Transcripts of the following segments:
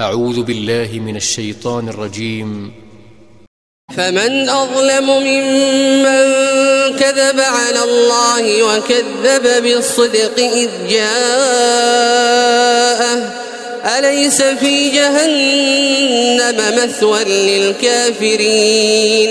أعوذ بالله من الشيطان الرجيم. فمن أظلم ممن كذب على الله وكذب بالصدق إذ جاءه. أليس في جهنم مثوى للكافرين؟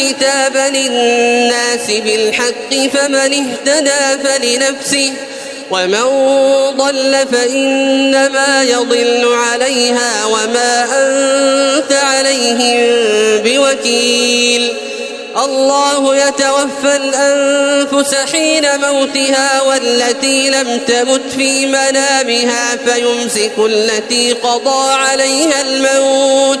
الكتاب للناس بالحق فمن اهتدى فلنفسه ومن ضل فإنما يضل عليها وما أنت عليهم بوكيل. الله يتوفى الأنفس حين موتها والتي لم تمت في منامها فيمسك التي قضى عليها الموت.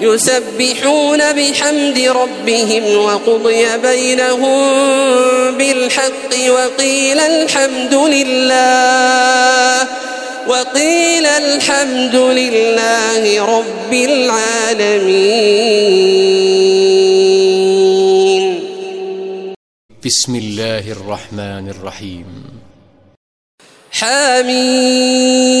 يسبحون بحمد ربهم وقضي بينهم بالحق وقيل الحمد لله وقيل الحمد لله رب العالمين. بسم الله الرحمن الرحيم. حميم.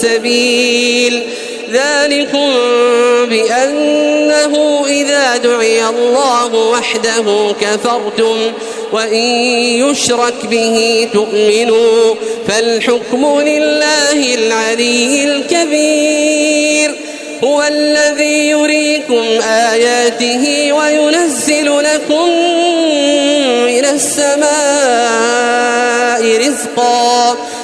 سبيل. ذلكم بأنه إذا دعي الله وحده كفرتم وإن يشرك به تؤمنوا فالحكم لله العلي الكبير. هو الذي يريكم آياته وينزل لكم من السماء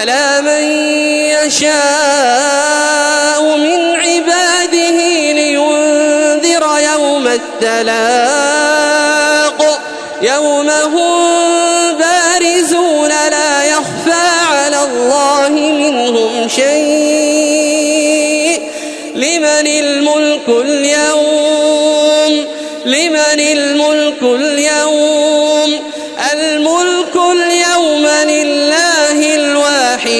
على من يشاء من عباده لينذر يوم التلاق. يوم هم بارزون لا يخفى على الله منهم شيء. لمن الملك اليوم؟ لمن الملك اليوم؟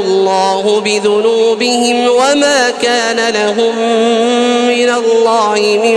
الله بذنوبهم وما كان لهم من الله من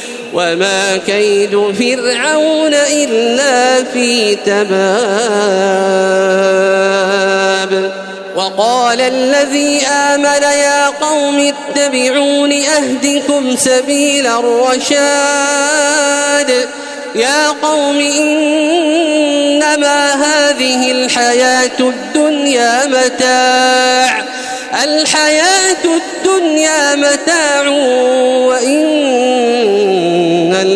وما كيد فرعون إلا في تباب. وقال الذي آمن يا قوم اتبعون أهدكم سبيل الرشاد. يا قوم إنما هذه الحياة الدنيا متاع. الحياة الدنيا متاع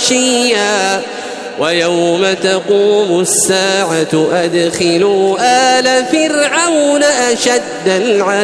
وعشيا ويوم تقوم الساعة أدخلوا آل فرعون أشد العذاب.